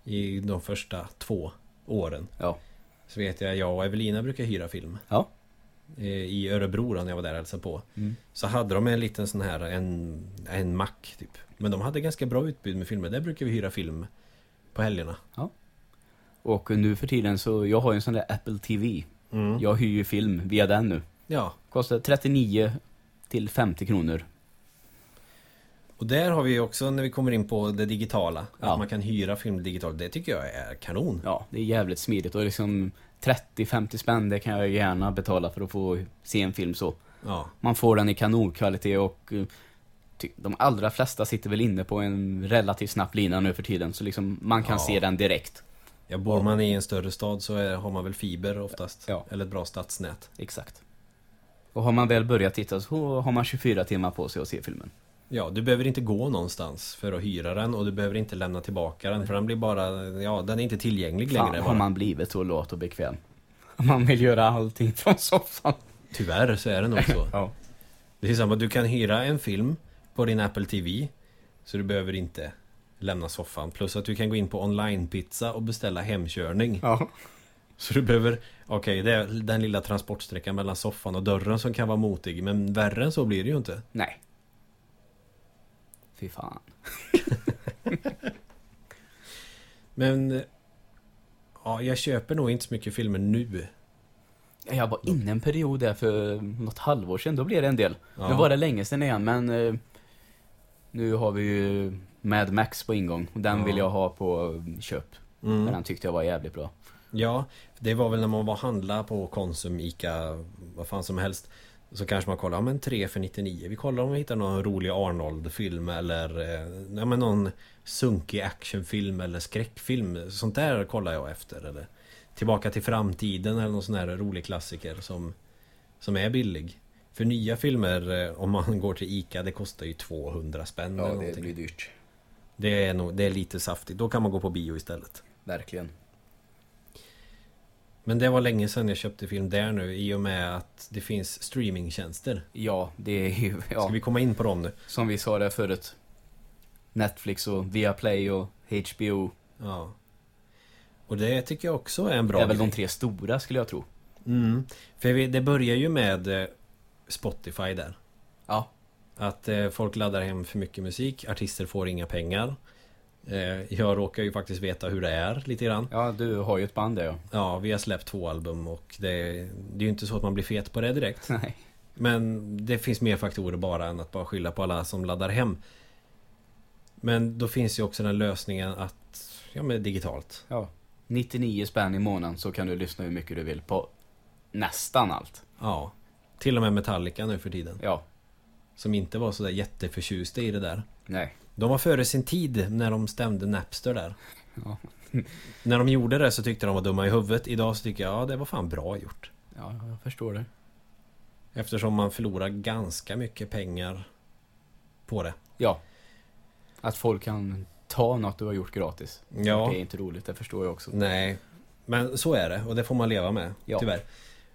I de första två åren Ja. Så vet jag, jag och Evelina brukar hyra film Ja. Eh, I Örebro när jag var där och hälsade på Mm. Så hade de en liten sån här En, en mack typ Men de hade ganska bra utbud med filmer Där brukar vi hyra film På helgerna Och nu för tiden så, jag har ju en sån där Apple TV. Mm. Jag hyr ju film via den nu. Ja, Kostar 39 till 50 kronor. och där har vi också när vi kommer in på det digitala. Ja. Att man kan hyra film digitalt. Det tycker jag är kanon. Ja, det är jävligt smidigt och liksom 30-50 spänn, det kan jag gärna betala för att få se en film så. Ja, Man får den i kanonkvalitet och eh, de allra flesta sitter väl inne på en relativt snabb lina nu för tiden, så liksom man kan Ja. se den direkt. Ja bor man i en större stad så är, har man väl fiber oftast. Ja. Eller ett bra stadsnät. Exakt. Och har man väl börjat titta så har man 24 timmar på sig att se filmen. Ja, du behöver inte gå någonstans för att hyra den och du behöver inte lämna tillbaka den för den blir bara, ja den är inte tillgänglig Fan, längre har bara. man blivit så lat och bekväm. Man vill göra allting från soffan. Tyvärr så är det nog så. Ja. Det är samma, du kan hyra en film på din Apple TV Så du behöver inte lämna soffan Plus att du kan gå in på online-pizza och beställa hemkörning ja. Så du behöver Okej, det är den lilla transportsträckan mellan soffan och dörren som kan vara motig Men värre än så blir det ju inte Nej. Fy fan. Men Ja, jag köper nog inte så mycket filmer nu Jag var inne en period där för något halvår sedan, då blev det en del. Ja. Nu var det länge sedan igen, men eh, nu har vi ju Mad Max på ingång. Och Den Ja. vill jag ha på eh, köp. mm. Men den tyckte jag var jävligt bra. Ja, det var väl när man var handla på Konsum, Ica, vad fan som helst Så kanske man kollar, ja men 3 för 99 Vi kollar om vi hittar någon rolig Arnold-film eller eh, Ja men någon sunkig actionfilm eller skräckfilm Sånt där kollar jag efter eller Tillbaka till framtiden eller någon sån här rolig klassiker som Som är billig För nya filmer, eh, om man går till Ica, det kostar ju 200 spänn eller någonting. dyrt. Det är, nog, det är lite saftigt, då kan man gå på bio istället Verkligen. Men det var länge sedan jag köpte film där nu i och med att det finns streamingtjänster. Ja, det är ju, Ska ja, vi komma in på dem nu? som vi sa där förut. Netflix och Viaplay och HBO. Ja. Och det tycker jag också är en bra Det är väl grej. de tre stora skulle jag tro. Mm. För det börjar ju med eh, Spotify där. Att eh, folk laddar hem för mycket musik, artister får inga pengar. Eh, jag råkar ju faktiskt veta hur det är lite grann. Ja, du har ju ett band där ja. Ja, vi har släppt två album och det, det är ju inte så att man blir fet på det direkt. Nej. Men det finns mer faktorer bara än att bara skylla på alla som laddar hem. Men då finns ju också den lösningen att, ja men digitalt. Ja. 99 spänn i månaden så kan du lyssna hur mycket du vill på nästan allt. Ja. Till och med Metallica nu för tiden. Ja. Som inte var sådär jätteförtjusta i det där. Nej. De var före sin tid när de stämde Napster där. Ja. När de gjorde det så tyckte de var dumma i huvudet. Idag så tycker jag, ja det var fan bra gjort. Ja, jag förstår det. Eftersom man förlorar ganska mycket pengar på det. Ja. Att folk kan ta något du har gjort gratis. Ja. Det är inte roligt, det förstår jag också. Nej, men så är det och det får man leva med, Ja. tyvärr.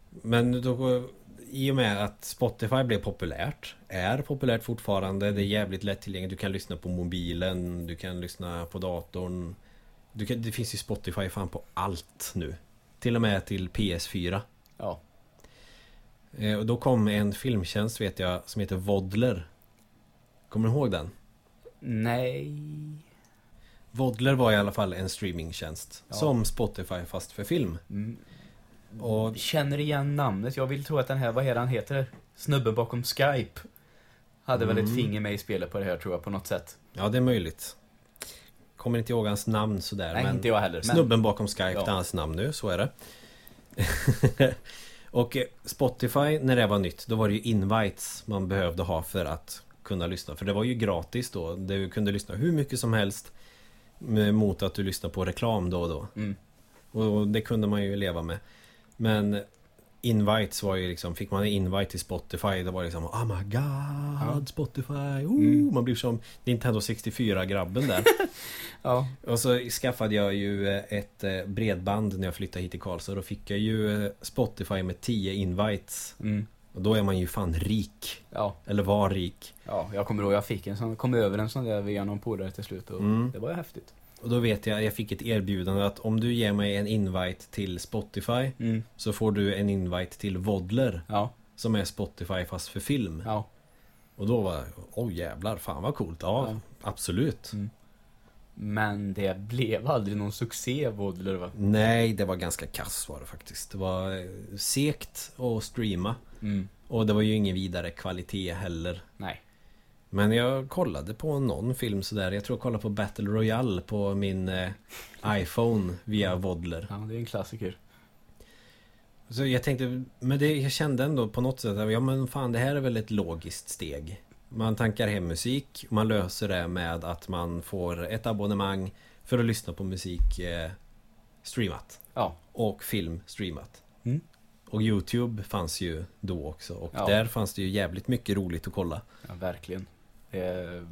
Men då, i och med att Spotify blev populärt, är populärt fortfarande, det är jävligt lättillgängligt. Du kan lyssna på mobilen, du kan lyssna på datorn. Kan, det finns ju Spotify fan på allt nu. Till och med till PS4. Ja. Eh, och då kom en filmtjänst vet jag som heter Vodler. Kommer du ihåg den? Nej. Vodler var i alla fall en streamingtjänst. Ja. Som Spotify fast för film. Mm. Och Känner igen namnet. Jag vill tro att den här, vad är han heter? Snubben bakom Skype. Hade väl ett Mm. finger med i spelet på det här tror jag på något sätt. Ja, det är möjligt. Kommer inte ihåg hans namn sådär. Nej, men inte jag heller. Men... Snubben bakom Skype, Ja. det är hans namn nu, så är det. och eh, Spotify, när det var nytt, då var det ju invites man behövde ha för att kunna lyssna. För det var ju gratis då. Du kunde lyssna hur mycket som helst mot att du lyssnade på reklam då och då. Mm. Och det kunde man ju leva med. Men Invites var ju liksom, fick man en invite till Spotify då var det liksom Oh my god, Ja. Spotify, oh, Mm. man blir som Nintendo 64-grabben där. Ja. Och så skaffade jag ju eh, ett eh, bredband när jag flyttade hit till Karlstad. Då fick jag ju eh, Spotify med 10 invites. Mm. Och då är man ju fan rik. Ja. Eller var rik. Ja, jag kommer ihåg jag fick en sån, kom över en sån där via någon polare till slut och Mm. det var ju häftigt. Och då vet jag, jag fick ett erbjudande att om du ger mig en invite till Spotify Mm. så får du en invite till Vodler. Ja, Som är Spotify fast för film. ja. Och då var jag, åh jävlar, fan vad coolt. Ja, Ja. absolut. Mm. Men det blev aldrig någon succé, Vodler va? Nej, det var ganska kass var det faktiskt. Det var eh, sekt att streama. Mm. Och det var ju ingen vidare kvalitet heller. Nej. Men jag kollade på någon film sådär. Jag tror jag kollade på Battle Royale på min eh, iPhone via Vodler. Ja, det är en klassiker. Så jag tänkte, men det, jag kände ändå på något sätt att ja men fan det här är väl ett logiskt steg. Man tankar hem musik, man löser det med att man får ett abonnemang för att lyssna på musik eh, streamat. Ja. Och film streamat. Mm. Och Youtube fanns ju då också och Ja. där fanns det ju jävligt mycket roligt att kolla. Ja, verkligen. Det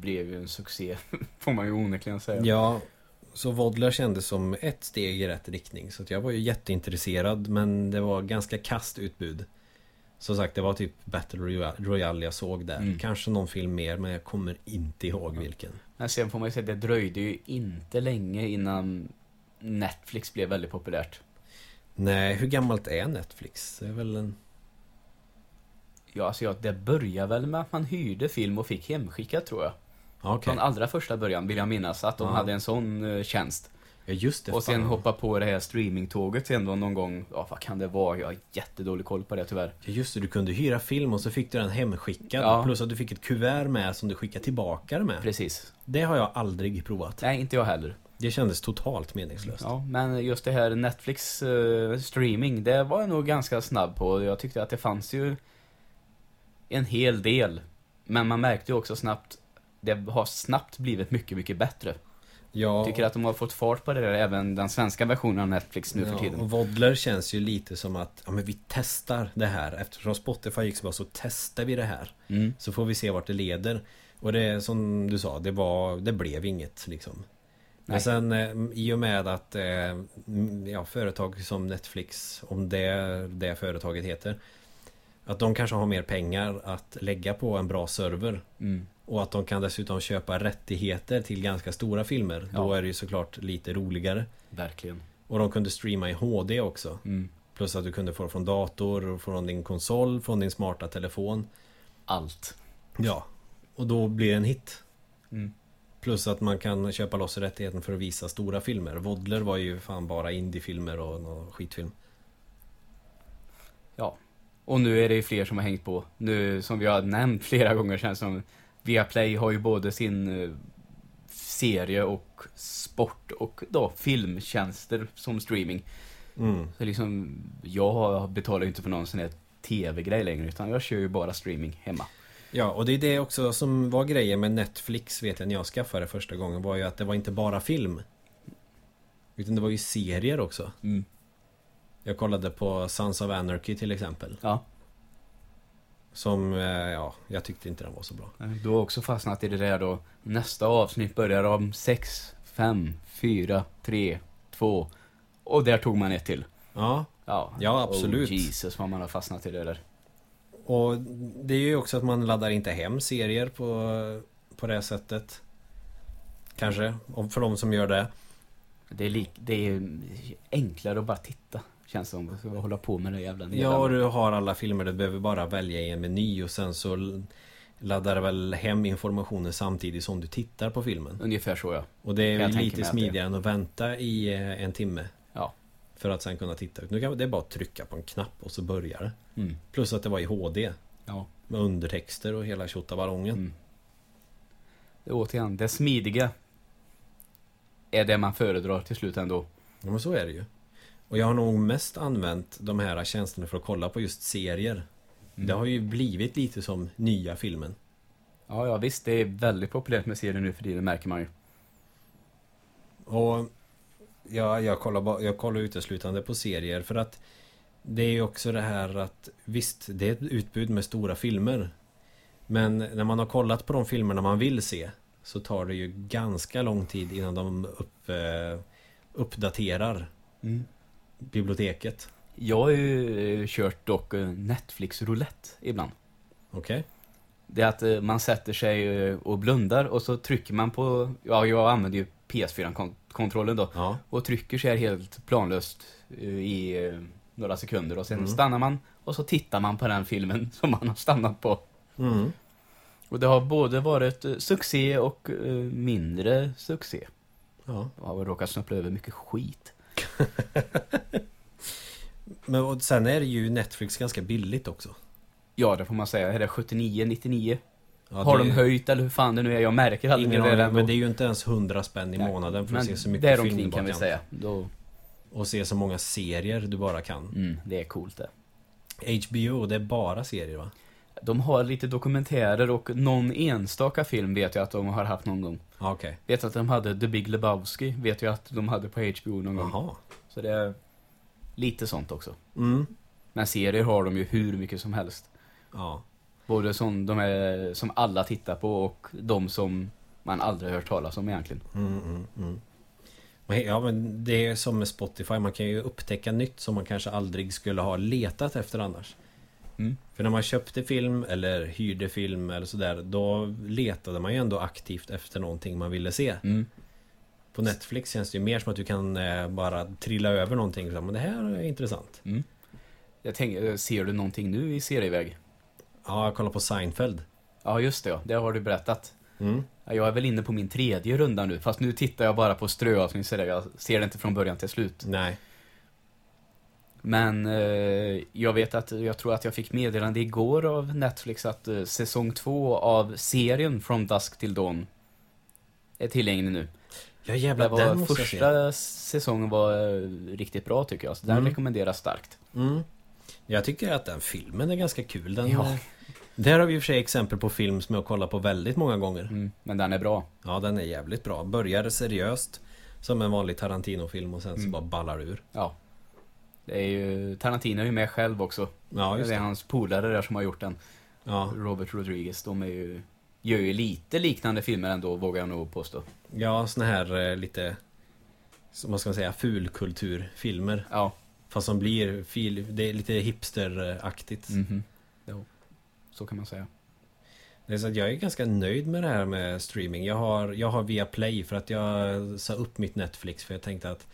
blev ju en succé, får man ju onekligen säga. Ja, så Vodler kändes som ett steg i rätt riktning. Så att jag var ju jätteintresserad men det var ganska kast utbud. Som sagt, det var typ Battle Royale- jag såg där. Mm. Kanske någon film mer men jag kommer inte ihåg Ja. vilken. Men sen får man ju säga, det dröjde ju inte länge innan Netflix blev väldigt populärt. Nej, hur gammalt är Netflix? Det är väl en... Ja, alltså ja, det började väl med att man hyrde film och fick hemskickat tror jag. Ja, Okej. Från allra första början vill jag minnas att de Ja. hade en sån eh, tjänst. Ja just det. och sen fan. hoppa på det här streamingtåget sen då någon gång. Ja, vad kan det vara? Jag har jättedålig koll på det tyvärr. Ja just det, du kunde hyra film och så fick du den hemskickad. Ja. Plus att du fick ett kuvert med som du skickade tillbaka det med. Precis. Det har jag aldrig provat. Nej, inte jag heller. Det kändes totalt meningslöst. Ja, men just det här Netflix eh, streaming, det var jag nog ganska snabb på. Jag tyckte att det fanns ju en hel del. Men man märkte ju också snabbt, det har snabbt blivit mycket, mycket bättre. Ja, tycker att de har fått fart på det där, även den svenska versionen av Netflix nu för Ja, tiden. och Vodler känns ju lite som att ja, men vi testar det här. Eftersom Spotify gick så bra så testar vi det här. Mm. Så får vi se vart det leder. Och det är som du sa, det, var, det blev inget liksom. Men Nej. sen eh, i och med att eh, ja, företag som Netflix, om det det företaget heter. Att de kanske har mer pengar att lägga på en bra server. Mm. Och att de kan dessutom köpa rättigheter till ganska stora filmer. Då Ja. är det ju såklart lite roligare. Verkligen. Och de kunde streama i HD också. Mm. Plus att du kunde få det från dator, från din konsol, från din smarta telefon. Allt. Ja. Och då blir det en hit. Mm. Plus att man kan köpa loss rättigheten för att visa stora filmer. Vodler var ju fan bara indiefilmer och någon skitfilm. Ja. Och nu är det ju fler som har hängt på. Nu, som vi har nämnt flera gånger känns som Viaplay har ju både sin eh, serie och sport och då filmtjänster som streaming. Mm. Så liksom, jag betalar ju inte för någon sån här tv-grej längre utan jag kör ju bara streaming hemma. Ja, och det är det också som var grejen med Netflix vet jag när jag skaffade det första gången var ju att det var inte bara film. Utan det var ju serier också. Mm. Jag kollade på Sons of Anarchy till exempel. Ja. Som, eh, ja, jag tyckte inte den var så bra. Du har också fastnat i det där då. Nästa avsnitt börjar om 6, 5, 4, 3, 2 och där tog man ett till. Ja, Ja, Ja, absolut. Oh, Jesus vad man har fastnat i det där. och det är ju också att man laddar inte hem serier på, på det sättet. Kanske, för de som gör det. Det är, lik, det är enklare att bara titta. Känns som. Att hålla på med det jävla Ja, och du har alla filmer, du behöver bara välja i en meny och sen så laddar väl hem informationen samtidigt som du tittar på filmen. Ungefär så ja. Och det är lite smidigare än att vänta i eh, en timme. Ja. För att sen kunna titta. Nu kan det är bara att trycka på en knapp och så börjar det. Mm. Plus att det var i HD. Ja. Med undertexter och hela tjottaballongen. Mm. Det är återigen, det smidiga är det man föredrar till slut ändå. Ja men så är det ju. Och jag har nog mest använt de här tjänsterna för att kolla på just serier. Mm. Det har ju blivit lite som nya filmen. Ja, ja visst, det är väldigt populärt med serier nu för tiden, märker man ju. Och ja, jag, kollar jag kollar uteslutande på serier för att det är ju också det här att visst, det är ett utbud med stora filmer. Men när man har kollat på de filmerna man vill se så tar det ju ganska lång tid innan de upp, eh, uppdaterar biblioteket. Jag har ju eh, kört dock eh, Netflix roulette ibland. Okej? Det är att eh, man sätter sig och blundar och så trycker man på, ja jag använder ju PS4-kontrollen då. Ja. Och trycker så här helt planlöst i några sekunder och sen Mm. stannar man och så tittar man på den filmen som man har stannat på. Mm. Och det har både varit succé och mindre succé. Ja. Jag har råkat snubbla över mycket skit. Men och sen är det ju Netflix ganska billigt också. Ja, det får man säga. Är det 79, 99? Ja, har de är- höjt eller hur fan det nu är? Jag märker aldrig Ingen det aning, men det är ju inte ens 100 spänn i Nej, månaden för att se så mycket däromkring film du kan vi säga. Då, Och se så många serier du bara kan. mm, det är coolt det. HBO, det är bara serier va? De har lite dokumentärer och någon enstaka film vet jag att de har haft någon gång. Ja, okej. Vet att de hade The Big Lebowski, vet jag att de hade på HBO någon gång. Jaha. Så det är lite sånt också. Mm. Men serier har de ju hur mycket som helst. Ja. Både som, de är, som alla tittar på och de som man aldrig har hört talas om egentligen. Mm, mm, mm. Ja men det är som med Spotify, man kan ju upptäcka nytt som man kanske aldrig skulle ha letat efter annars. Mm. För när man köpte film eller hyrde film eller sådär Då letade man ju ändå aktivt efter någonting man ville se Mm. På Netflix känns det ju mer som att du kan eh, bara trilla över någonting så, Men det här är intressant Mm. Jag tänker, ser du någonting nu i serieväg? Ja, jag kollar på Seinfeld Ja, just det ja. Det har du berättat. mm. Ja, Jag är väl inne på min tredje runda nu, fast nu tittar jag bara på ströavsnitt så jag ser det inte från början till slut. Nej Men eh, jag vet att, jag tror att jag fick meddelande igår av Netflix att eh, säsong två av serien From Dusk Till Dawn är tillgänglig nu. Ja jävlar, var den måste jag se första säsongen var eh, riktigt bra tycker jag, så den Mm. rekommenderas starkt. mm. Jag tycker att den filmen är ganska kul den, Ja. eh, Där har vi i och för sig exempel på film som jag kollat på väldigt många gånger Mm, men den är bra. Ja den är jävligt bra Börjar seriöst Som en vanlig Tarantino-film och sen så Mm. bara ballar ur Ja. Det är ju, Tarantino är ju med själv också. Ja just det är det hans polare där som har gjort den. Ja, Robert Rodriguez, de är ju, gör ju lite liknande filmer ändå, vågar jag nog påstå. ja såna här eh, lite vad ska man säga, fulkulturfilmer Ja. Fast som blir, fil, det är lite hipsteraktigt Mhm. Jo. Så kan man säga. Det är så att jag är ganska nöjd med det här med streaming Jag har, jag har via play för att jag sa upp mitt Netflix för jag tänkte att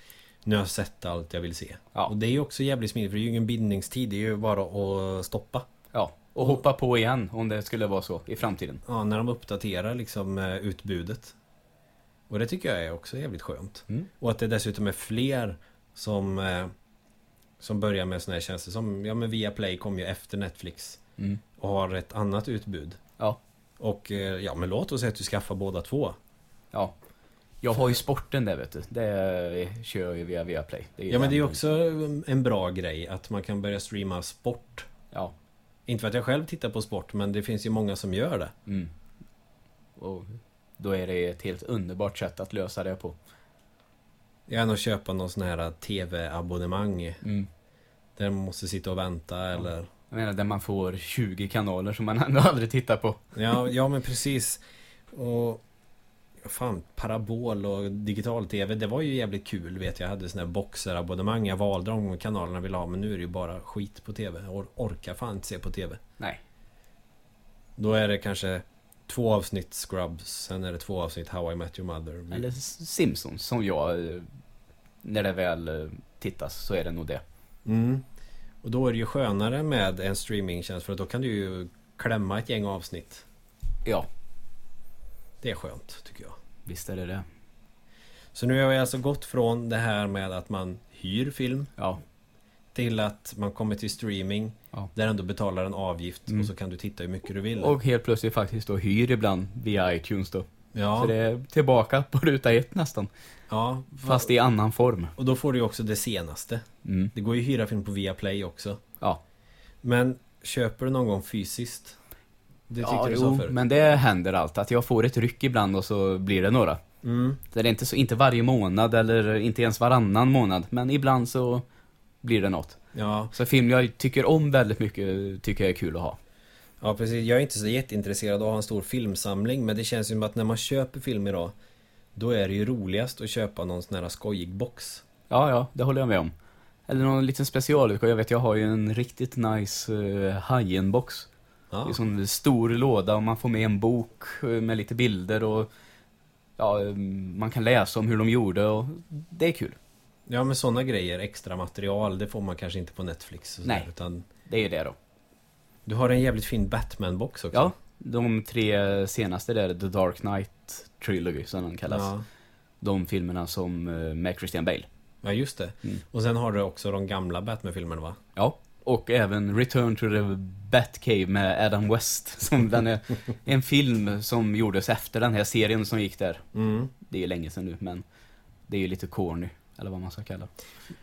Nu har jag sett allt jag vill se Ja. Och det är ju också jävligt smidigt för det är ju ingen bindningstid Det är ju bara att stoppa Ja. Och hoppa på igen om det skulle vara så i framtiden. Ja, när de uppdaterar liksom eh, utbudet Och det tycker jag är också jävligt skönt Mm. Och att det dessutom är fler som eh, Som börjar med såna här tjänster som Ja men Viaplay kom ju efter Netflix Mm. Och har ett annat utbud Ja. Och eh, ja men låt oss säga att du skaffar båda två Ja. Jag har ju sporten där vet du. Det kör jag ju via Viaplay. Ja men det är ju också en bra grej att man kan börja streama sport Ja. Inte för att jag själv tittar på sport men det finns ju många som gör det Mm. Och då är det ett helt underbart sätt att lösa det på. Jag än att köpa någon sån här TV-abonnemang Mm. Där man måste sitta och vänta eller Jag menar, där man får 20 kanaler som man ändå aldrig tittar på. Ja, ja men precis Och Fan, parabol och digital-tv Det var ju jävligt kul vet jag. Jag hade såna här boxerabonnemang. Jag valde de kanalerna jag ville ha Men nu är det ju bara skit på tv Jag or- orkar fan inte se på tv Nej. Då är det kanske Två avsnitt Scrubs Sen är det två avsnitt How I Met Your Mother. Eller Simpsons, som jag... eh, När det väl eh, tittas så är det nog det. mm. Och då är det ju skönare med en streamingtjänst För då kan du ju Klämma ett gäng avsnitt. Ja, Det är skönt tycker jag visst är det det. Så nu har jag alltså gått från det här med att man hyr film Ja, Till att man kommer till streaming Ja. Där ändå betalar en avgift Mm. och så kan du titta hur mycket du vill och helt plötsligt faktiskt då hyr ibland via iTunes då. Ja, Så det är tillbaka på ruta ett nästan. ja Fast i annan form. Och då får du också det senaste Mm. Det går ju att hyra film på Viaplay också Ja. Men köper du någon gång fysiskt? Det tyckte ja, du sa förut men det händer allt. Att jag får ett ryck ibland och så blir det några. mm. Så det är inte, så, inte varje månad eller inte ens varannan månad. Men ibland så blir det något. Ja, Så film jag tycker om väldigt mycket tycker jag är kul att ha. ja precis Jag är inte så jätteintresserad av att ha en stor filmsamling Men det känns ju som att när man köper film idag Då är det ju roligast att köpa någon sån här skojig box Ja, ja, det håller jag med om. Eller någon liten specialutgåva. Jag vet, jag har ju en riktigt nice uh, Hajen-box. Det är Ja, en stor låda och man får med en bok eh, med lite bilder och ja, eh, man kan läsa om hur de gjorde och det är kul. ja men såna grejer, extra material Det får man kanske inte på Netflix och sådär, Nej. Utan Det är ju det då. du har en jävligt fin Batman-box också Ja, De tre senaste där, The Dark Knight Trilogy som den kallas. Ja. De filmerna som eh, med Christian Bale. ja, just det. Mm. Och sen har du också de gamla Batman-filmerna va? Ja. Och även Return to the Batcave med Adam West. Som den är en film som gjordes efter den här serien som gick där. Mm. Det är länge sedan nu, men det är ju lite corny. Eller vad man ska kalla.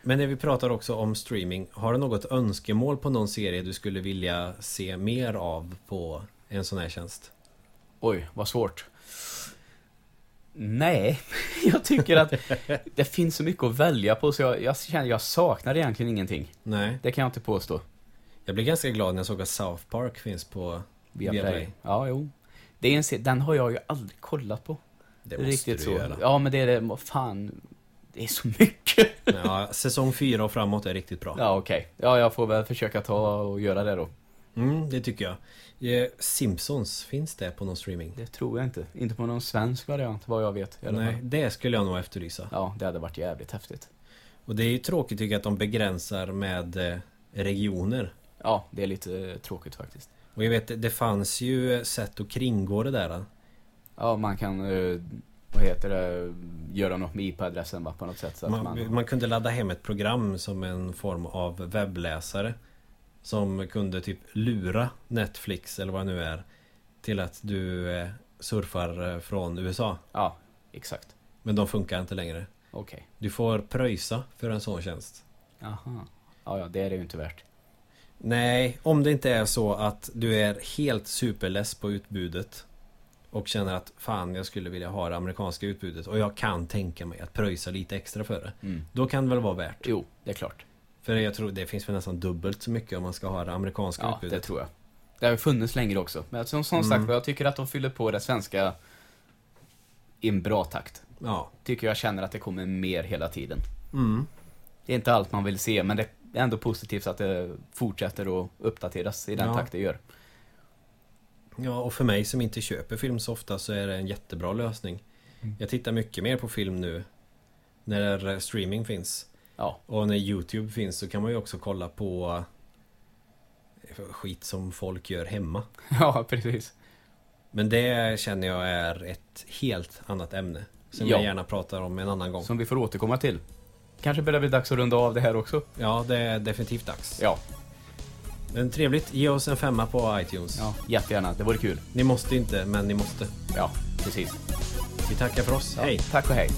Men när vi pratar också om streaming, har du något önskemål på någon serie du skulle vilja se mer av på en sån här tjänst? Oj, vad svårt. Nej, jag tycker att det finns så mycket att välja på så jag, jag känner jag saknar egentligen ingenting. Nej, Det kan jag inte påstå. jag blev ganska glad när jag såg att South Park finns på Via Viaplay. Play. Ja, jo. Det är en se- den har jag ju aldrig kollat på. Det måste du så. göra. Ja, men det är det, fan. Det är så mycket. Ja, säsong 4 och framåt är riktigt bra. Ja, okej. Ja, jag får väl försöka ta och göra det då. Mm, det tycker jag. Eh, Simpsons, finns det på någon streaming? Det tror jag inte. Inte på någon svensk variant, vad jag vet. alla Nej, det skulle jag nog efterlysa. Ja, det hade varit jävligt häftigt. Och det är ju tråkigt tycker jag att de begränsar med eh, regioner. Ja, det är lite eh, tråkigt faktiskt. Och jag vet, det fanns ju sätt att kringgå det där. Ja, man kan, vad heter det, göra något med IP-adressen va, på något sätt. Så att Man, man, man kunde ladda hem ett program som en form av webbläsare. Som kunde typ lura Netflix eller vad det nu är. Till att du eh, surfar eh, från USA. Ja, exakt. Men de funkar inte längre. Okej. Du får pröjsa för en sån tjänst. Jaha. Ja, ja, det är det ju inte värt. Nej, om det inte är så att du är helt superless på utbudet och känner att fan jag skulle vilja ha det amerikanska utbudet och jag kan tänka mig att pröjsa lite extra för det. Mm. Då kan det väl vara värt. Jo, det är klart. För jag tror det finns väl nästan dubbelt så mycket om man ska ha det amerikanska Ja, utbudet. det tror jag. Det har ju funnits längre också. Men som, som Mm. sagt jag tycker att de fyller på det svenska i en bra takt. Ja. Tycker jag känner att det kommer mer hela tiden. Mm. Det är inte allt man vill se, men det är ändå positivt att det fortsätter att uppdateras i den Ja. takt det gör. Ja, och för mig som inte köper film så ofta så är det en jättebra lösning. Mm. Jag tittar mycket mer på film nu när streaming finns. Ja, Och när YouTube finns så kan man ju också kolla på eh, skit som folk gör hemma. ja precis. Men det känner jag är ett helt annat ämne. Som Ja. jag gärna pratar om en annan gång. Som vi får återkomma till. Kanske börjar bli dags att runda av det här också. Ja, det är definitivt dags. Ja, Men trevligt, ge oss en femma på iTunes. ja jättegärna. Det vore kul. Ni måste inte, men ni måste. Ja, precis. Vi tackar för oss. Ja, Hej! Tack och hej.